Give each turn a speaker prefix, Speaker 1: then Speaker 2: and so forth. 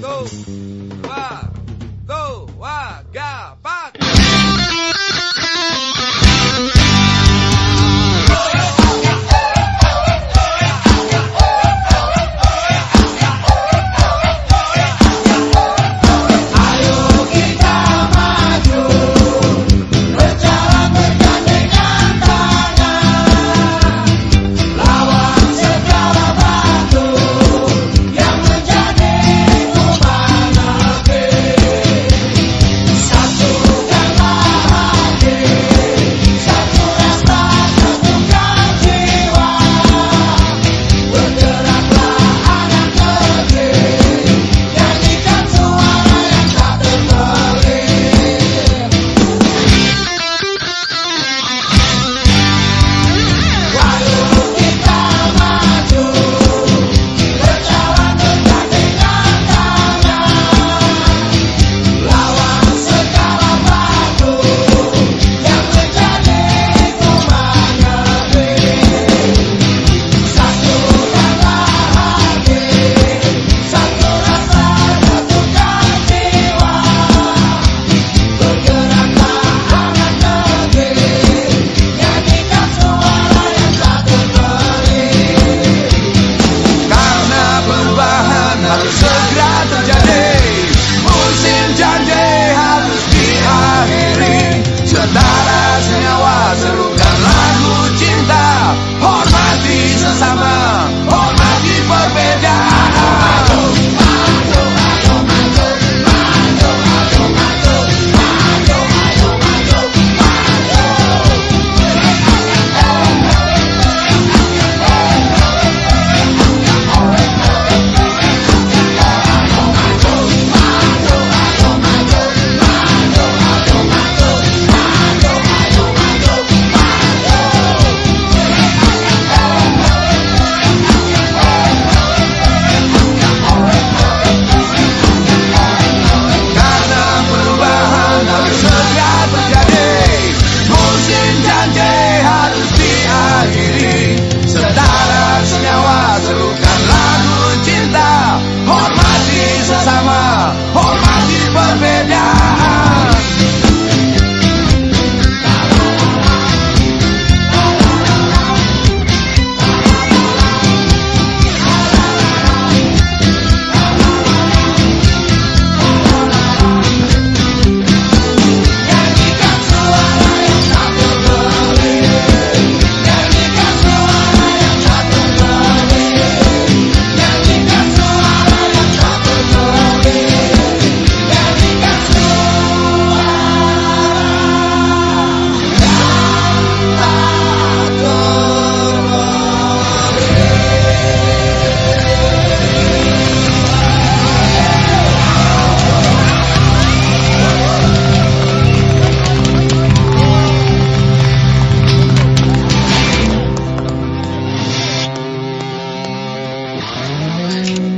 Speaker 1: two, one. time.